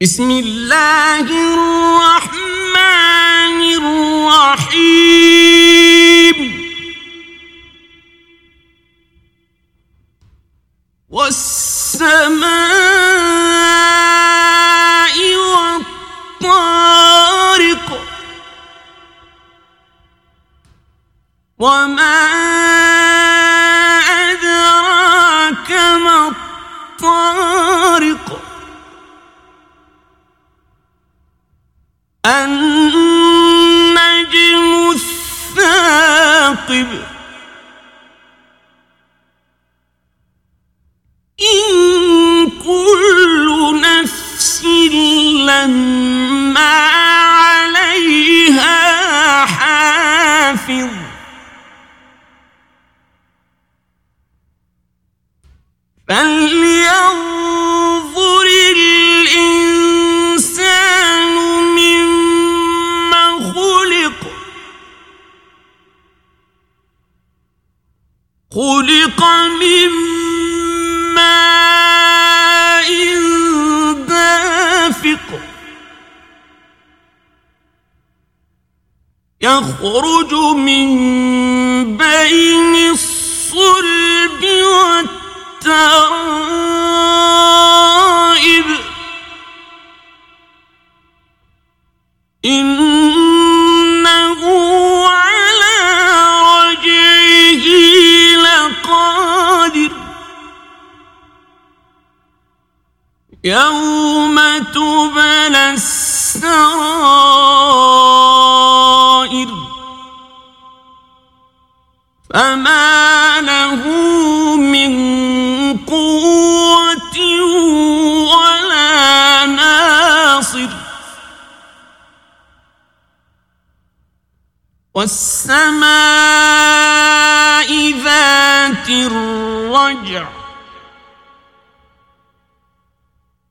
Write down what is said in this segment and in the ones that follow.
بسم اللہ الرحمن الرحیم والسماء والطارق وما النجم الثاقب. إن كل نفس لما عليها حافظ. فلينظر خلق من ماء دافق يخرج من بين الصلب والترائب. إنه يوم تبلى السرائر فما له من قوة ولا ناصر والسماء ذات الرجع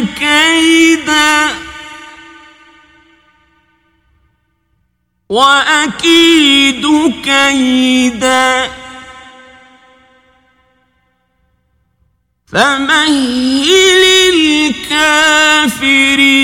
كيدا وأكيد كيدا فمهل الكافرين